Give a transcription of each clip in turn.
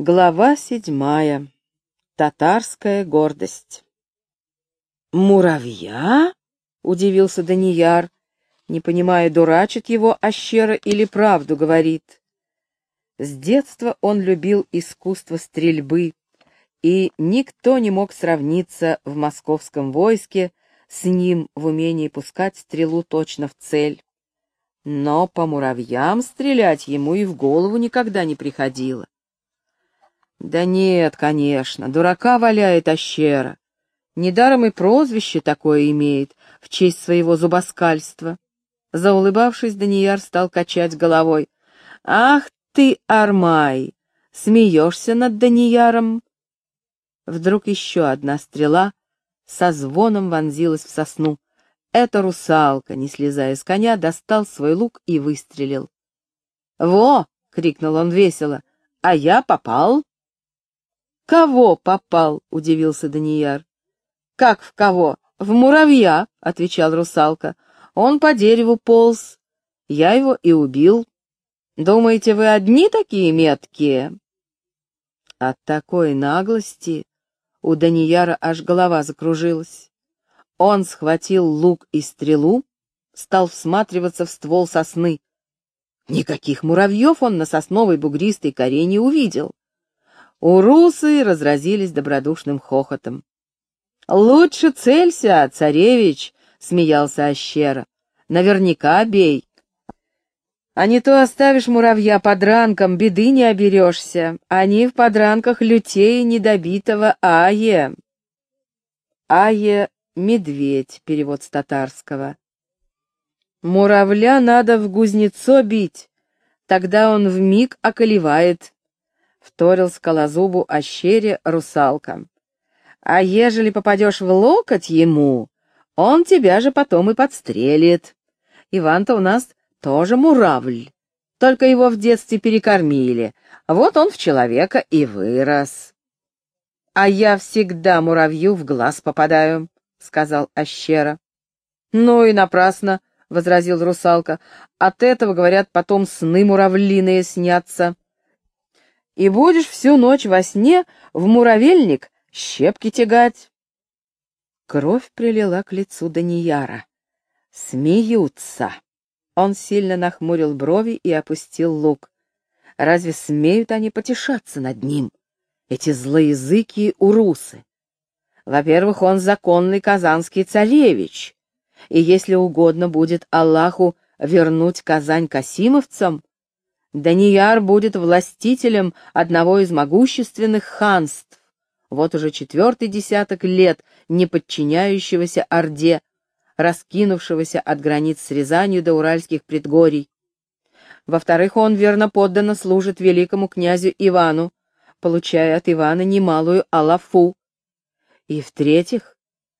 Глава седьмая. Татарская гордость. «Муравья?» — удивился Данияр, не понимая, дурачит его Ащера или правду говорит. С детства он любил искусство стрельбы, и никто не мог сравниться в московском войске с ним в умении пускать стрелу точно в цель. Но по муравьям стрелять ему и в голову никогда не приходило. Да нет, конечно, дурака валяет ощера. Недаром и прозвище такое имеет в честь своего зубоскальства. Заулыбавшись, Данияр стал качать головой. «Ах ты, Армай! Смеешься над Данияром?» Вдруг еще одна стрела со звоном вонзилась в сосну. Эта русалка, не слезая с коня, достал свой лук и выстрелил. «Во!» — крикнул он весело. «А я попал!» «Кого попал?» — удивился Данияр. «Как в кого? В муравья», — отвечал русалка. «Он по дереву полз. Я его и убил. Думаете, вы одни такие меткие?» От такой наглости у Данияра аж голова закружилась. Он схватил лук и стрелу, стал всматриваться в ствол сосны. Никаких муравьев он на сосновой бугристой коре не увидел. Урусы разразились добродушным хохотом. «Лучше целься, царевич!» — смеялся Ощера. «Наверняка бей. А не то оставишь муравья под ранком, беды не оберешься. Они в подранках лютей недобитого Ае». Ае — медведь, перевод с татарского. «Муравля надо в гузнецо бить, тогда он вмиг околевает», вторил скалозубу ощере русалка. «А ежели попадешь в локоть ему, он тебя же потом и подстрелит. Иван-то у нас тоже муравль, только его в детстве перекормили, вот он в человека и вырос». «А я всегда муравью в глаз попадаю», — сказал Ощера. «Ну и напрасно», — возразил русалка. «От этого, говорят, потом сны муравлиные снятся» и будешь всю ночь во сне в муравельник щепки тягать. Кровь прилила к лицу Данияра. Смеются. Он сильно нахмурил брови и опустил лук. Разве смеют они потешаться над ним, эти злоязыкие урусы? Во-первых, он законный казанский царевич, и если угодно будет Аллаху вернуть Казань касимовцам, Данияр будет властителем одного из могущественных ханств, вот уже четвертый десяток лет не подчиняющегося Орде, раскинувшегося от границ с Рязанью до Уральских предгорий. Во-вторых, он верно подданно служит великому князю Ивану, получая от Ивана немалую алафу. И в-третьих,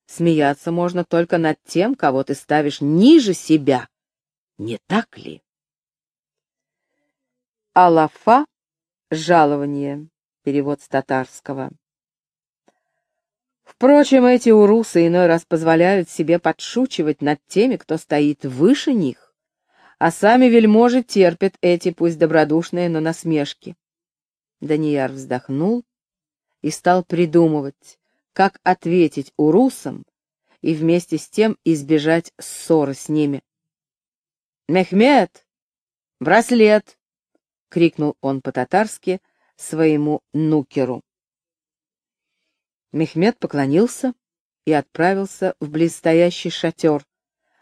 смеяться можно только над тем, кого ты ставишь ниже себя, не так ли? Алафа — жалование, перевод с татарского. Впрочем, эти урусы иной раз позволяют себе подшучивать над теми, кто стоит выше них, а сами вельможи терпят эти, пусть добродушные, но насмешки. Данияр вздохнул и стал придумывать, как ответить урусам и вместе с тем избежать ссоры с ними. «Мехмед! Браслет!» — крикнул он по-татарски своему нукеру. Мехмед поклонился и отправился в близстоящий шатер,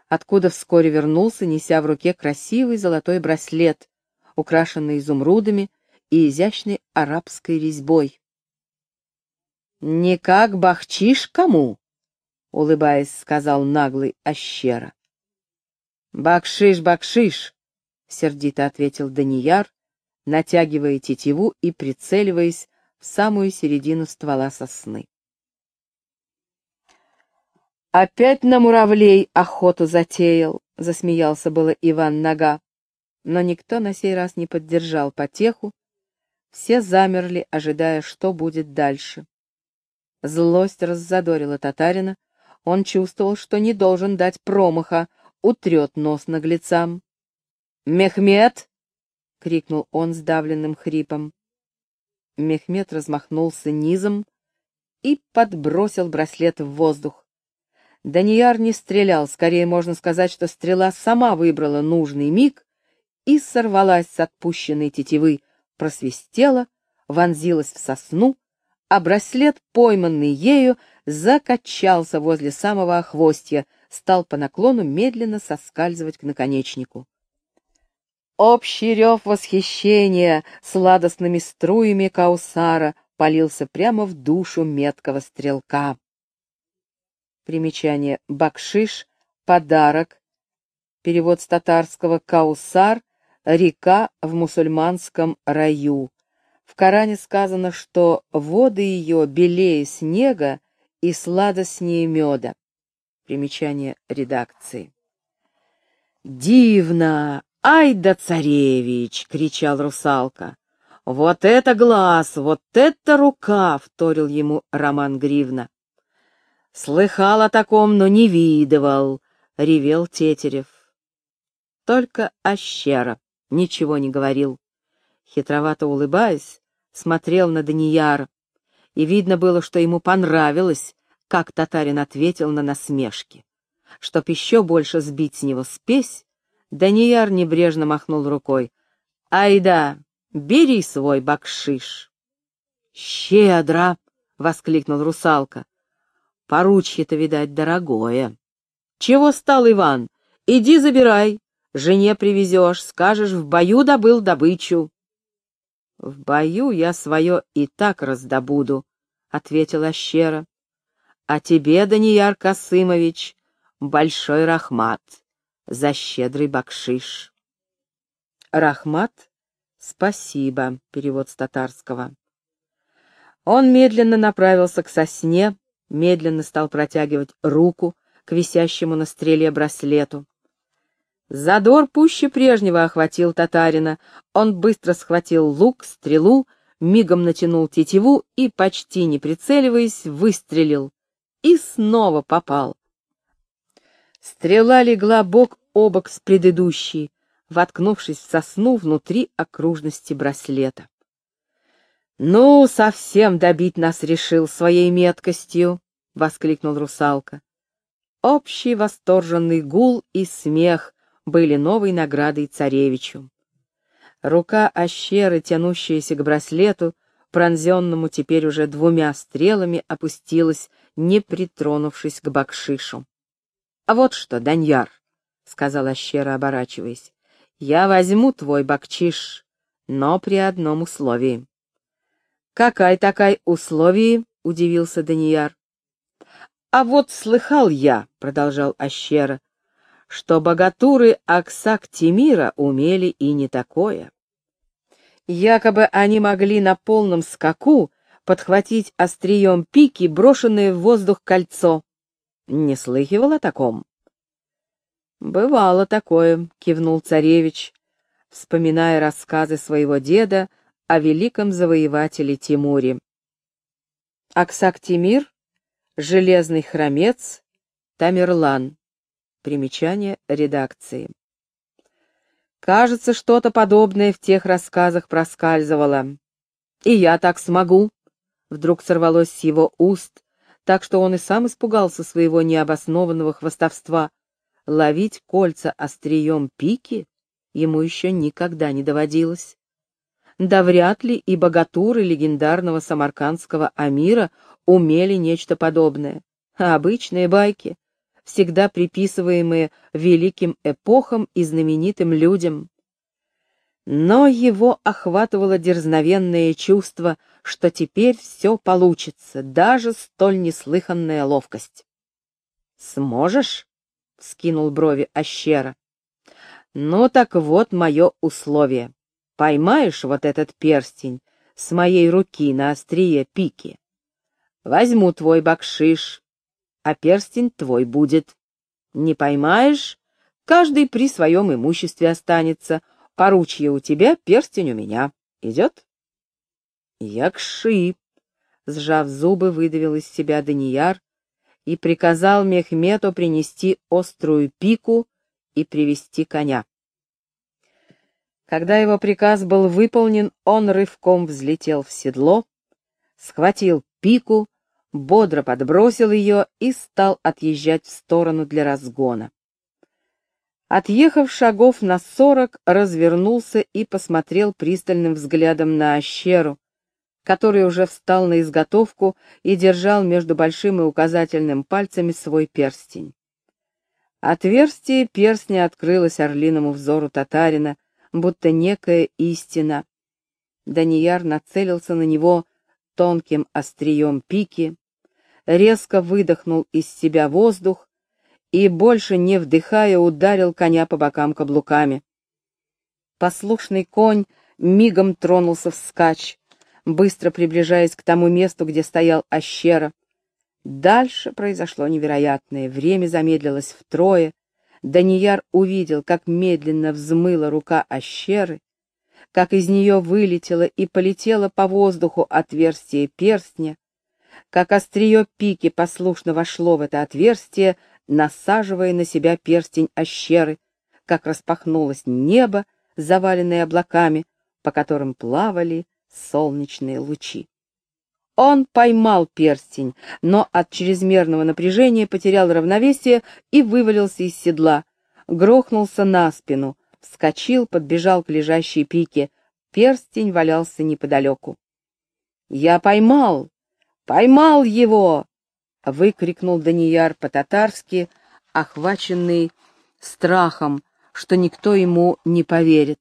откуда вскоре вернулся, неся в руке красивый золотой браслет, украшенный изумрудами и изящной арабской резьбой. «Не как бахчиш кому?» — улыбаясь, сказал наглый Ащера. «Бакшиш, бакшиш!» — сердито ответил Данияр натягивая тетиву и прицеливаясь в самую середину ствола сосны. «Опять на муравлей охоту затеял», — засмеялся было Иван Нога. Но никто на сей раз не поддержал потеху, все замерли, ожидая, что будет дальше. Злость раззадорила татарина, он чувствовал, что не должен дать промаха, утрет нос наглецам. «Мехмед!» — крикнул он сдавленным хрипом. Мехмед размахнулся низом и подбросил браслет в воздух. Данияр не стрелял, скорее можно сказать, что стрела сама выбрала нужный миг и сорвалась с отпущенной тетивы, просвистела, вонзилась в сосну, а браслет, пойманный ею, закачался возле самого охвостья, стал по наклону медленно соскальзывать к наконечнику. Общий рев восхищения сладостными струями каусара полился прямо в душу меткого стрелка. Примечание. Бакшиш — подарок. Перевод с татарского «каусар» — река в мусульманском раю. В Коране сказано, что воды ее белее снега и сладостнее меда. Примечание редакции. «Дивно! Ай да царевич!» — кричал русалка. «Вот это глаз! Вот это рука!» — вторил ему Роман Гривна. Слыхал о таком, но не видывал, — ревел Тетерев. Только Ащера ничего не говорил. Хитровато улыбаясь, смотрел на Данияра, и видно было, что ему понравилось, как татарин ответил на насмешки. Чтоб еще больше сбить с него спесь, Данияр небрежно махнул рукой. «Айда, бери свой бакшиш!» «Щедро!» — воскликнул русалка. Поручье-то, видать, дорогое. Чего стал, Иван? Иди забирай. Жене привезешь, скажешь, в бою добыл добычу. В бою я свое и так раздобуду, — ответила Щера. А тебе, Данияр Касымович, большой рахмат за щедрый бакшиш. Рахмат — спасибо, перевод с татарского. Он медленно направился к сосне, медленно стал протягивать руку к висящему на стреле браслету. Задор пуще прежнего охватил татарина. Он быстро схватил лук, стрелу, мигом натянул тетиву и, почти не прицеливаясь, выстрелил. И снова попал. Стрела легла бок о бок с предыдущей, воткнувшись в сосну внутри окружности браслета. «Ну, совсем добить нас решил своей меткостью!» — воскликнул русалка. Общий восторженный гул и смех были новой наградой царевичу. Рука ощеры, тянущаяся к браслету, пронзенному теперь уже двумя стрелами, опустилась, не притронувшись к бакшишу. — А вот что, Даньяр, — сказала ощера, оборачиваясь, — я возьму твой бакчиш, но при одном условии. «Какая такая условие?» — удивился Данияр. «А вот слыхал я», — продолжал Ащера, — «что богатуры Аксак Тимира умели и не такое. Якобы они могли на полном скаку подхватить острием пики, брошенное в воздух кольцо. Не слыхивал о таком?» «Бывало такое», — кивнул царевич, вспоминая рассказы своего деда о великом завоевателе Тимуре. Аксак-Тимир, Железный хромец, Тамерлан. Примечание редакции. Кажется, что-то подобное в тех рассказах проскальзывало. «И я так смогу!» Вдруг сорвалось с его уст, так что он и сам испугался своего необоснованного хвостовства. Ловить кольца острием пики ему еще никогда не доводилось да вряд ли и богатуры легендарного самаркандского амира умели нечто подобное, а обычные байки, всегда приписываемые великим эпохам и знаменитым людям. Но его охватывало дерзновенное чувство, что теперь все получится, даже столь неслыханная ловкость. «Сможешь?» — вскинул брови Ащера. «Ну так вот мое условие. Поймаешь вот этот перстень с моей руки на острие пики? Возьму твой бакшиш, а перстень твой будет. Не поймаешь, каждый при своем имуществе останется. Поручье у тебя, перстень у меня. Идет? Якши, сжав зубы, выдавил из себя Данияр и приказал Мехмету принести острую пику и привести коня. Когда его приказ был выполнен, он рывком взлетел в седло, схватил пику, бодро подбросил ее и стал отъезжать в сторону для разгона. Отъехав шагов на сорок, развернулся и посмотрел пристальным взглядом на ощеру, который уже встал на изготовку и держал между большим и указательным пальцами свой перстень. Отверстие перстня открылось орлиному взору татарина, будто некая истина. Данияр нацелился на него тонким острием пики, резко выдохнул из себя воздух и, больше не вдыхая, ударил коня по бокам каблуками. Послушный конь мигом тронулся вскачь, быстро приближаясь к тому месту, где стоял Ащера. Дальше произошло невероятное. Время замедлилось втрое. Данияр увидел, как медленно взмыла рука Ащеры, как из нее вылетело и полетело по воздуху отверстие перстня, как острие пики послушно вошло в это отверстие, насаживая на себя перстень ощеры, как распахнулось небо, заваленное облаками, по которым плавали солнечные лучи. Он поймал перстень, но от чрезмерного напряжения потерял равновесие и вывалился из седла, грохнулся на спину, вскочил, подбежал к лежащей пике. Перстень валялся неподалеку. «Я поймал! Поймал его!» — выкрикнул Данияр по-татарски, охваченный страхом, что никто ему не поверит.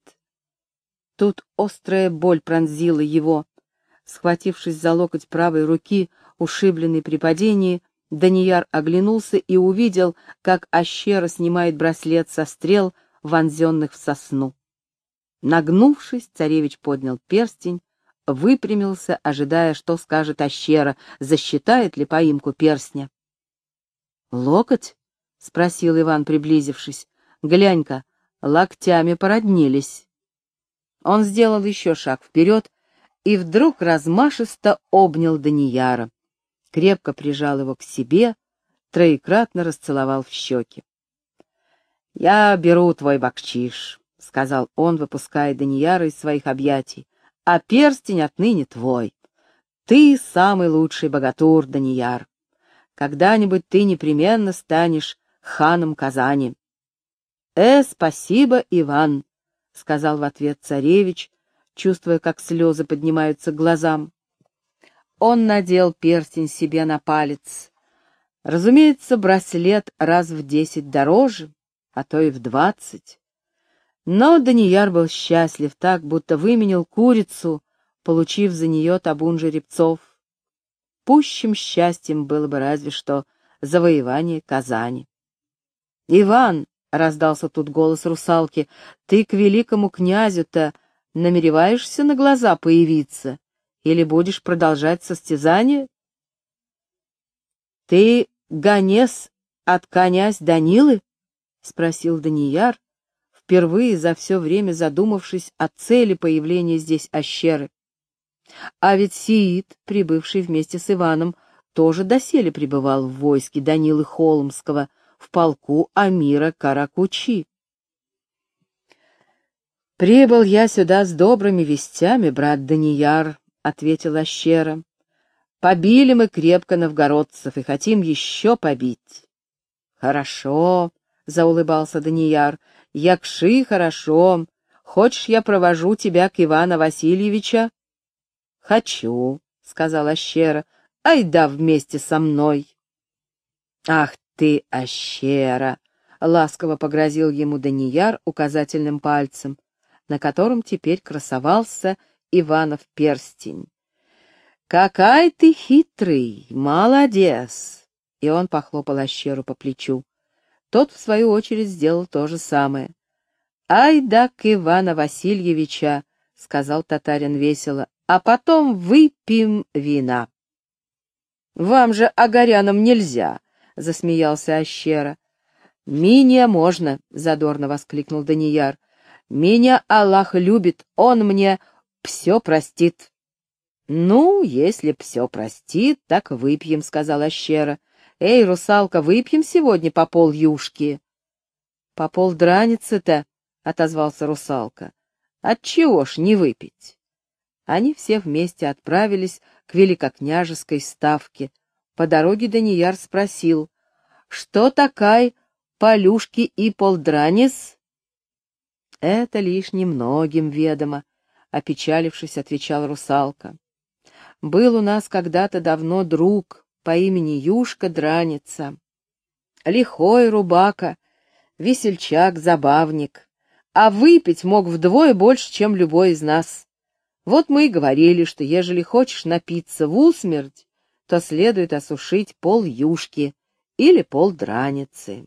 Тут острая боль пронзила его. Схватившись за локоть правой руки, ушибленный при падении, Данияр оглянулся и увидел, как Ащера снимает браслет со стрел, вонзенных в сосну. Нагнувшись, царевич поднял перстень, выпрямился, ожидая, что скажет Ащера, засчитает ли поимку перстня. «Локоть?» — спросил Иван, приблизившись. «Глянь-ка, локтями породнились». Он сделал еще шаг вперед и вдруг размашисто обнял Данияра, крепко прижал его к себе, троекратно расцеловал в щеки. «Я беру твой бакчиш», — сказал он, выпуская Данияра из своих объятий, — «а перстень отныне твой. Ты самый лучший богатур, Данияр. Когда-нибудь ты непременно станешь ханом Казани». «Э, спасибо, Иван», — сказал в ответ царевич, чувствуя, как слезы поднимаются к глазам. Он надел перстень себе на палец. Разумеется, браслет раз в десять дороже, а то и в двадцать. Но Данияр был счастлив так, будто выменил курицу, получив за нее табун жеребцов. Пущим счастьем было бы разве что завоевание Казани. «Иван!» — раздался тут голос русалки. «Ты к великому князю-то намереваешься на глаза появиться или будешь продолжать состязание?» «Ты гонец от князь Данилы?» — спросил Данияр, впервые за все время задумавшись о цели появления здесь ощеры. А ведь Сиит, прибывший вместе с Иваном, тоже доселе пребывал в войске Данилы Холмского, в полку Амира Каракучи. «Прибыл я сюда с добрыми вестями, брат Данияр», — ответил Ащера. «Побили мы крепко новгородцев и хотим еще побить». «Хорошо», — заулыбался Данияр, Якши хорошо. Хочешь, я провожу тебя к Ивана Васильевича? Хочу, сказала Ащера. Айда вместе со мной. Ах ты, Ащера! Ласково погрозил ему Данияр указательным пальцем, на котором теперь красовался Иванов перстень. «Какай ты хитрый! Молодец!» И он похлопал Ащеру по плечу. Тот, в свою очередь, сделал то же самое. «Ай да к Ивана Васильевича!» — сказал татарин весело. «А потом выпьем вина». «Вам же, огорянам, нельзя!» — засмеялся Ащера. «Меня можно!» — задорно воскликнул Данияр. «Меня Аллах любит, он мне все простит». «Ну, если все простит, так выпьем», — сказал Ащера. «Эй, русалка, выпьем сегодня по пол юшки?» «По пол драницы-то», — отозвался русалка. Отчего ж не выпить? Они все вместе отправились к великокняжеской ставке. По дороге Данияр спросил, что такая полюшки и полдранис? Это лишь немногим ведомо, опечалившись, отвечал русалка. Был у нас когда-то давно друг по имени Юшка Драница. Лихой рубака, весельчак, забавник, а выпить мог вдвое больше, чем любой из нас. Вот мы и говорили, что ежели хочешь напиться в усмерть, то следует осушить пол юшки или пол драницы.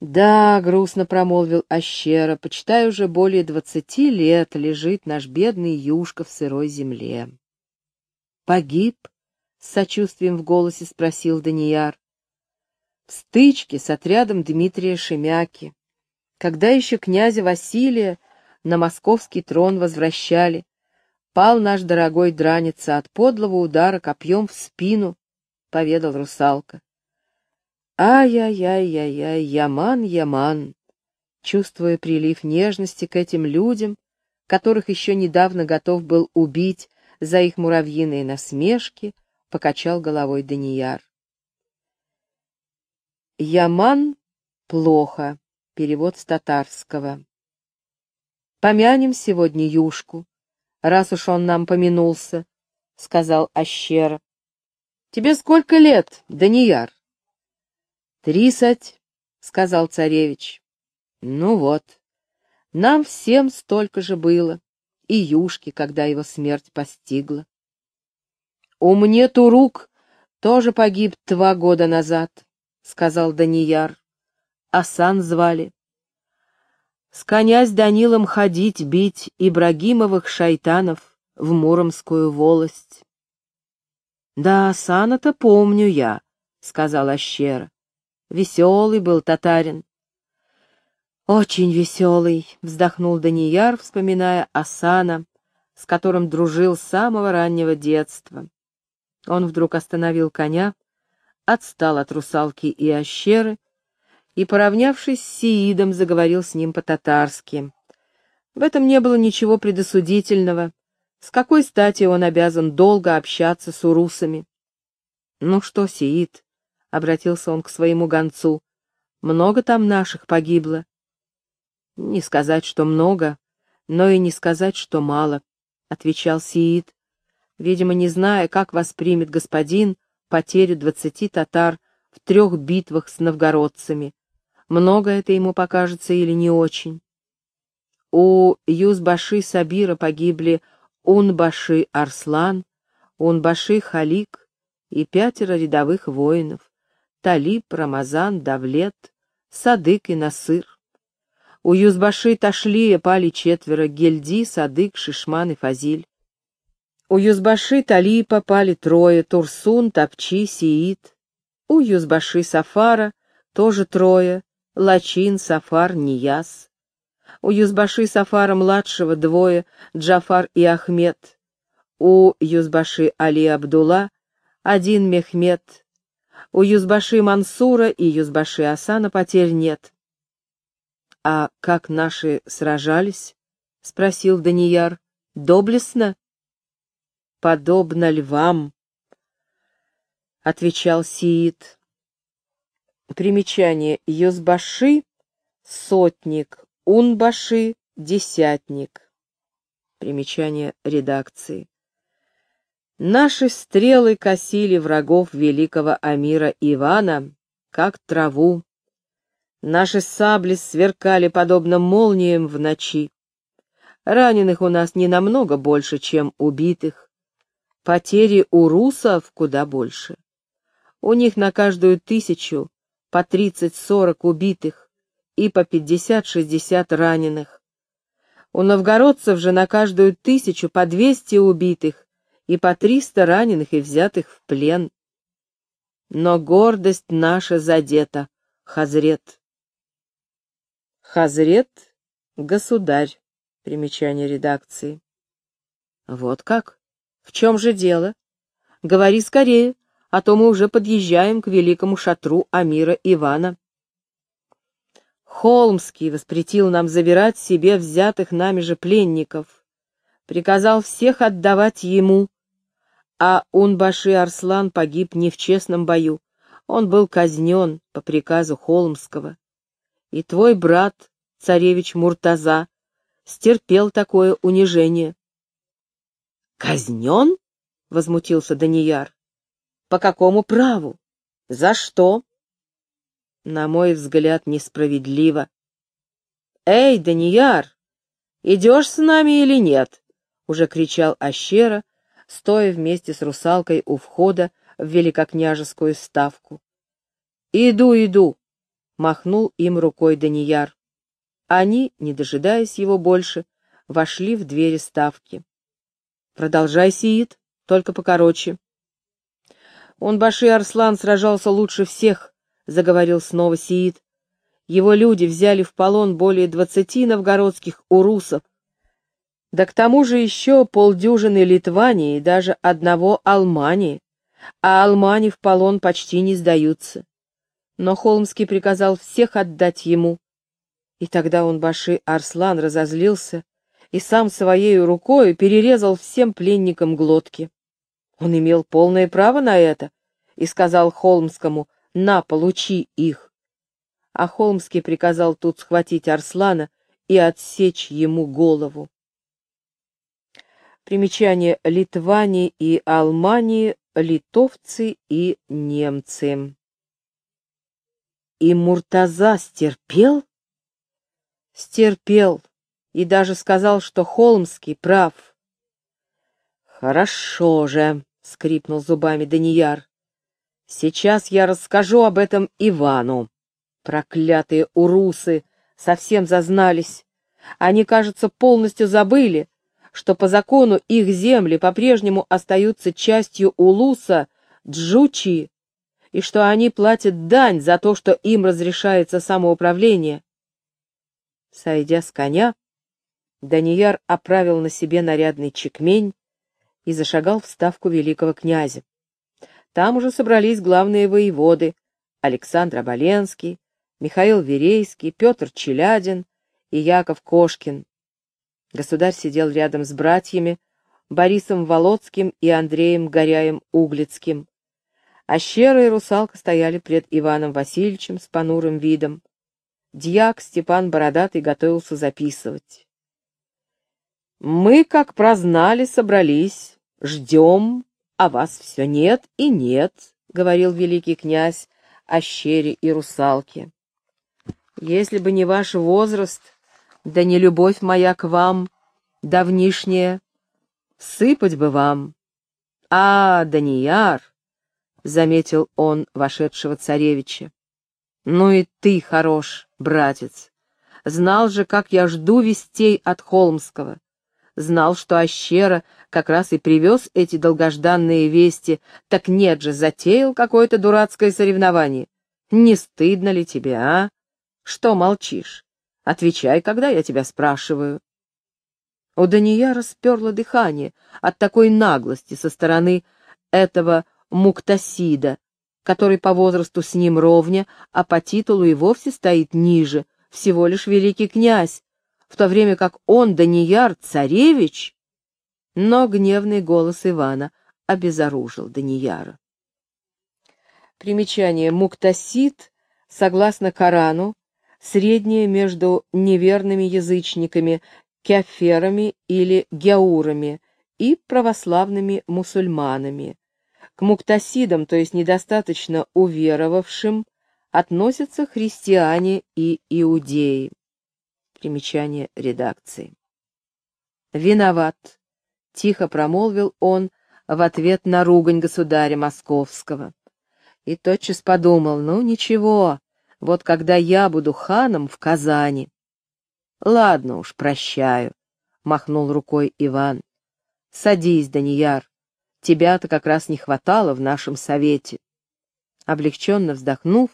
Да, грустно промолвил Ащера, почитай, уже более двадцати лет лежит наш бедный юшка в сырой земле. Погиб? С сочувствием в голосе спросил Данияр. В стычке с отрядом Дмитрия Шемяки, когда еще князя Василия на московский трон возвращали, пал наш дорогой драница от подлого удара копьем в спину, — поведал русалка. Ай-яй-яй-яй-яй, Яман, Яман, чувствуя прилив нежности к этим людям, которых еще недавно готов был убить за их муравьиные насмешки, покачал головой Данияр. Яман — плохо, перевод с татарского. Помянем сегодня Юшку, раз уж он нам помянулся, — сказал Ащера. — Тебе сколько лет, Данияр? «Трисать», — сказал царевич. «Ну вот, нам всем столько же было, и Юшке, когда его смерть постигла. У мне Турук тоже погиб два года назад», — сказал Данияр. Асан звали. С коня с Данилом ходить бить Ибрагимовых шайтанов в Муромскую волость. «Да, Асана-то помню я», — сказал Ащера. Веселый был татарин. Очень веселый, вздохнул Данияр, вспоминая Асана, с которым дружил с самого раннего детства. Он вдруг остановил коня, отстал от русалки и ощеры и, поравнявшись с Сиидом, заговорил с ним по-татарски. В этом не было ничего предосудительного. С какой стати он обязан долго общаться с урусами? Ну что, Сиид, — обратился он к своему гонцу. «Много там наших погибло?» «Не сказать, что много, но и не сказать, что мало», — отвечал Сиит, видимо, не зная, как воспримет господин потерю двадцати татар в трех битвах с новгородцами. Много это ему покажется или не очень. У Юзбаши Сабира погибли Унбаши Арслан, Унбаши Халик и пятеро рядовых воинов. Талиб, Рамазан, Давлет, Садык и Насыр. У Юзбаши Ташлия пали четверо — Гельди, Садык, Шишман и Фазиль. У Юзбаши Талипа пали трое — Турсун, Тапчи, Сиит. У Юзбаши Сафара тоже трое — Лачин, Сафар, Нияс. У Юзбаши Сафара младшего двое — Джафар и Ахмед. У Юзбаши Али Абдулла один Мехмед, у Юзбаши Мансура и Юзбаши Асана потерь нет. — А как наши сражались? — спросил Данияр. — Доблестно? — Подобно львам, — отвечал Сиит. Примечание. Юзбаши — сотник, Унбаши — десятник. Примечание редакции. Наши стрелы косили врагов великого Амира Ивана, как траву. Наши сабли сверкали подобно молниям в ночи. Раненых у нас не намного больше, чем убитых. Потери у русов куда больше. У них на каждую тысячу по тридцать-сорок убитых и по пятьдесят-шестьдесят раненых. У новгородцев же на каждую тысячу по двести убитых и по триста раненых и взятых в плен. Но гордость наша задета, Хазрет. Хазрет — государь. Примечание редакции. Вот как? В чем же дело? Говори скорее, а то мы уже подъезжаем к великому шатру Амира Ивана. Холмский воспретил нам забирать себе взятых нами же пленников, приказал всех отдавать ему, а Унбаши Арслан погиб не в честном бою, он был казнен по приказу Холмского. И твой брат, царевич Муртаза, стерпел такое унижение. «Казнен?» — возмутился Данияр. «По какому праву? За что?» На мой взгляд, несправедливо. «Эй, Данияр, идешь с нами или нет?» — уже кричал Ащера, стоя вместе с русалкой у входа в великокняжескую ставку. «Иду, иду!» — махнул им рукой Данияр. Они, не дожидаясь его больше, вошли в двери ставки. Продолжай, Сиит, только покороче. Он, Баши Арслан, сражался лучше всех, — заговорил снова Сиит. Его люди взяли в полон более двадцати новгородских урусов, да к тому же еще полдюжины Литвании и даже одного Алмании, а Алмани в полон почти не сдаются. Но Холмский приказал всех отдать ему. И тогда он, Баши Арслан, разозлился и сам своей рукой перерезал всем пленникам глотки. Он имел полное право на это и сказал Холмскому «На, получи их». А Холмский приказал тут схватить Арслана и отсечь ему голову. Примечание Литване и Алмании, литовцы и немцы. И Муртаза стерпел? Стерпел, и даже сказал, что Холмский прав. «Хорошо же», — скрипнул зубами Данияр. «Сейчас я расскажу об этом Ивану. Проклятые урусы совсем зазнались. Они, кажется, полностью забыли, что по закону их земли по-прежнему остаются частью Улуса Джучи, и что они платят дань за то, что им разрешается самоуправление. Сойдя с коня, Данияр оправил на себе нарядный чекмень и зашагал в ставку великого князя. Там уже собрались главные воеводы Александр Оболенский, Михаил Верейский, Петр Челядин и Яков Кошкин. Государь сидел рядом с братьями Борисом Володским и Андреем Горяем-Углицким. А щера и русалка стояли пред Иваном Васильевичем с понурым видом. Дьяк Степан Бородатый готовился записывать. Мы, как прознали, собрались, ждем, а вас все нет и нет, — говорил великий князь о щере и русалке. Если бы не ваш возраст, да не любовь моя к вам, давнишняя, сыпать бы вам. А, Данияр, — заметил он вошедшего царевича, — ну и ты хорош, братец. Знал же, как я жду вестей от Холмского знал, что Ащера как раз и привез эти долгожданные вести, так нет же, затеял какое-то дурацкое соревнование. Не стыдно ли тебе, а? Что молчишь? Отвечай, когда я тебя спрашиваю. У Дания расперло дыхание от такой наглости со стороны этого Муктасида, который по возрасту с ним ровня, а по титулу и вовсе стоит ниже, всего лишь великий князь, в то время как он, Данияр, царевич, но гневный голос Ивана обезоружил Данияра. Примечание Муктасид, согласно Корану, среднее между неверными язычниками, кеферами или геурами и православными мусульманами. К муктасидам, то есть недостаточно уверовавшим, относятся христиане и иудеи. Примечание редакции. «Виноват», — тихо промолвил он в ответ на ругань государя московского. И тотчас подумал, ну ничего, вот когда я буду ханом в Казани. Ладно уж, прощаю, — махнул рукой Иван. Садись, Данияр, тебя-то как раз не хватало в нашем совете. Облегченно вздохнув,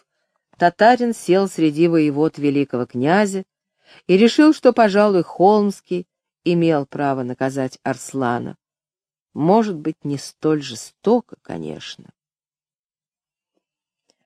татарин сел среди воевод великого князя, и решил, что, пожалуй, Холмский имел право наказать Арслана. Может быть, не столь жестоко, конечно.